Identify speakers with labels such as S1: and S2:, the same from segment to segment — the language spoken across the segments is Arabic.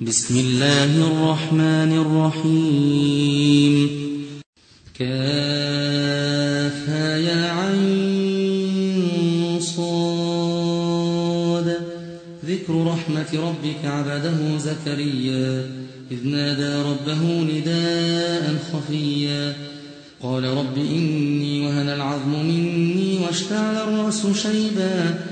S1: بسم الله الرحمن الرحيم. كافها يا عين صاد. ذكر رحمة ربك عبده زكريا. إذ نادى ربه نداء خفيا. قال رب إني وهن العظم مني واشتعل الرأس شيبا.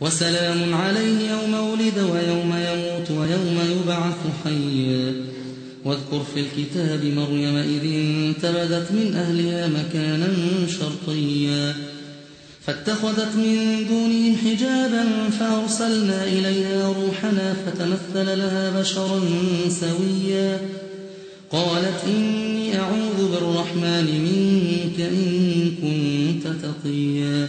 S1: وسلام عليه يوم ولد ويوم يموت ويوم يبعث حيا. واذكر في الكتاب مريم إذ انتبذت من أهلها مكانا شرقيا. فاتخذت من دونهم حجابا فأرسلنا إليها روحنا فتمثل لها بشرا سويا. قالت إني أعوذ بالرحمن منك إن كنت تقيا.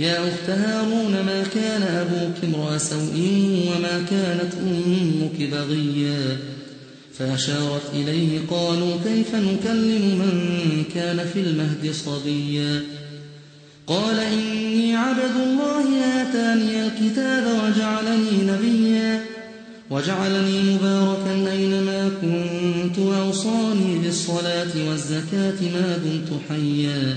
S1: يا أخت هارون ما كان أبوك امرأ سوء وما كانت أمك بغيا؟ فأشارت إليه قالوا كيف نكلم من كان في المهد صبيا؟ قال إني عبد الله آتاني الكتاب وجعلني نبيا. وجعلني مباركا أينما كنت وأوصاني بالصلاة والزكاة ما دمت حيا.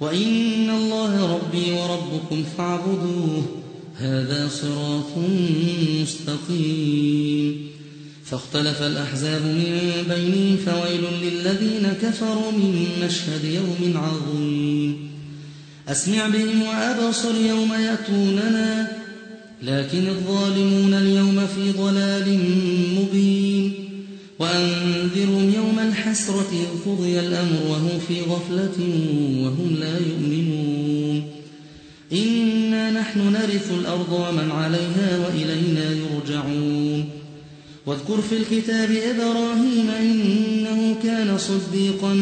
S1: وإن الله ربي وربكم فاعبدوه هذا صراط مستقيم. فاختلف الأحزاب من بينهم فويل للذين كفروا من مشهد يوم عظيم. أسمع بهم وأبصر يوم يأتوننا لكن الظالمون اليوم في ضلال مبين. وأنذرهم يوم الحسرة إذ قضي الأمر وهم في غفلة وهم لا يؤمنون. إنا نحن نرث الأرض ومن عليها وإلينا يرجعون. واذكر في الكتاب إبراهيم إنه كان صديقا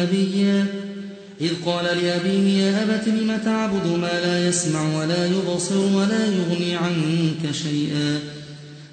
S1: نبيا. إذ قال لأبيه يا أبت لم تعبد ما لا يسمع ولا يبصر ولا يغني عنك شيئا؟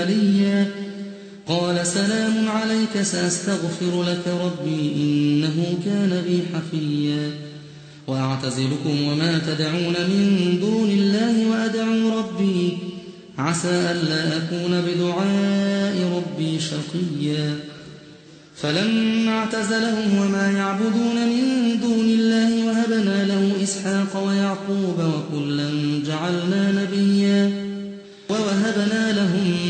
S1: مليا قال سلام عليك سأستغفر لك ربي إنه كان بي حفيا. وأعتزلكم وما تدعون من دون الله وأدعو ربي. عسى ألا أكون بدعاء ربي شقيا. فلما اعتزلهم وما يعبدون من دون الله وهبنا له إسحاق ويعقوب وكلا جعلنا نبيا. ووهبنا لهم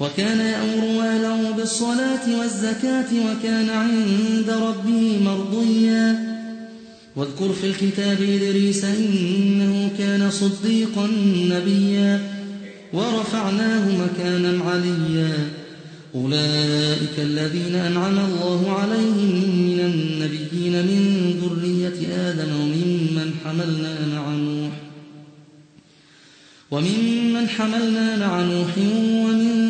S1: وكان يأمر أهله بالصلاة والزكاة وكان عند ربه مرضيا. واذكر في الكتاب إدريس إنه كان صديقا نبيا. ورفعناه مكانا عليا. أولئك الذين أنعم الله عليهم من النبيين من ذرية آدم وممن حملنا مع نوح. وممن حملنا مع نوح ومن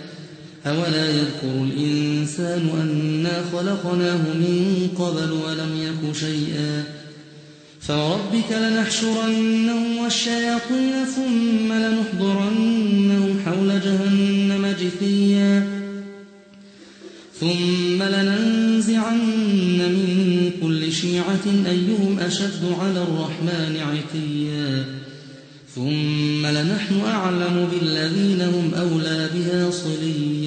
S1: أولا يذكر الإنسان أنا خلقناه من قبل ولم يك شيئا فوربك لنحشرنهم والشياطين ثم لنحضرنهم حول جهنم جثيا ثم لننزعن من كل شيعة أيهم أشد على الرحمن عتيا ثم لنحن أعلم بالذين هم أولى بها صليا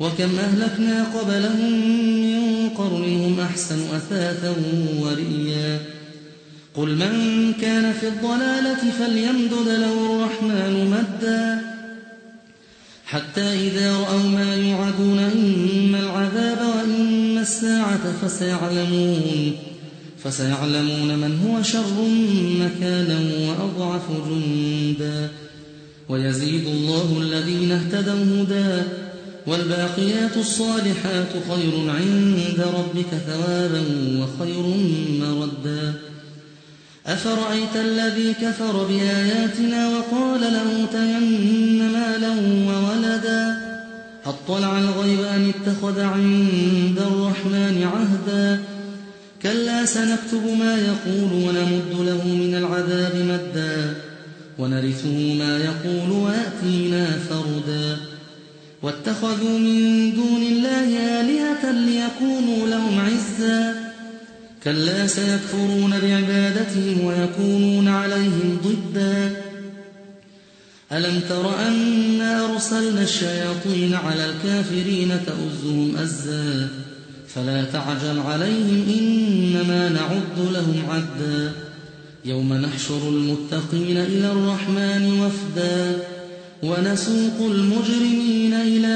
S1: وكم أهلكنا قبلهم من قرن هم أحسن أثاثا ورئيا. قل من كان في الضلالة فليمدد له الرحمن مدا. حتى إذا رأوا ما يوعدون إما العذاب وإما الساعة فسيعلمون. فسيعلمون من هو شر مكانا وأضعف جندا. ويزيد الله الذين اهتدوا هدى. والباقيات الصالحات خير عند ربك ثوابا وخير مردا. أفرأيت الذي كفر بآياتنا وقال لأوتين مالا وولدا؟ أطلع الغيب أم اتخذ عند الرحمن عهدا؟ كلا سنكتب ما يقول ونمد واتخذوا من دون الله آلهة ليكونوا لهم عزا كلا سيكفرون بعبادتهم ويكونون عليهم ضدا. ألم تر أنا أرسلنا الشياطين على الكافرين تؤزهم أزا؟ فلا تعجل عليهم إنما نعد لهم عدا. يوم نحشر المتقين إلى الرحمن وفدا. ونسوق المجرمين إلى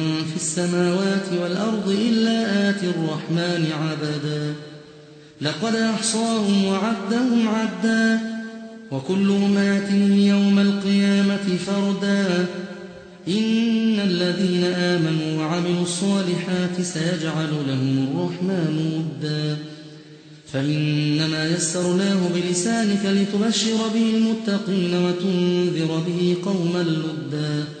S1: السماوات والأرض إلا آتي الرحمن عبدا. لقد أحصاهم وعدهم عدا. وكلهم آتيه يوم القيامة فردا. إن الذين آمنوا وعملوا الصالحات سيجعل لهم الرحمن ودا. فإنما يسرناه بلسانك لتبشر به المتقين وتنذر به قوما لدا.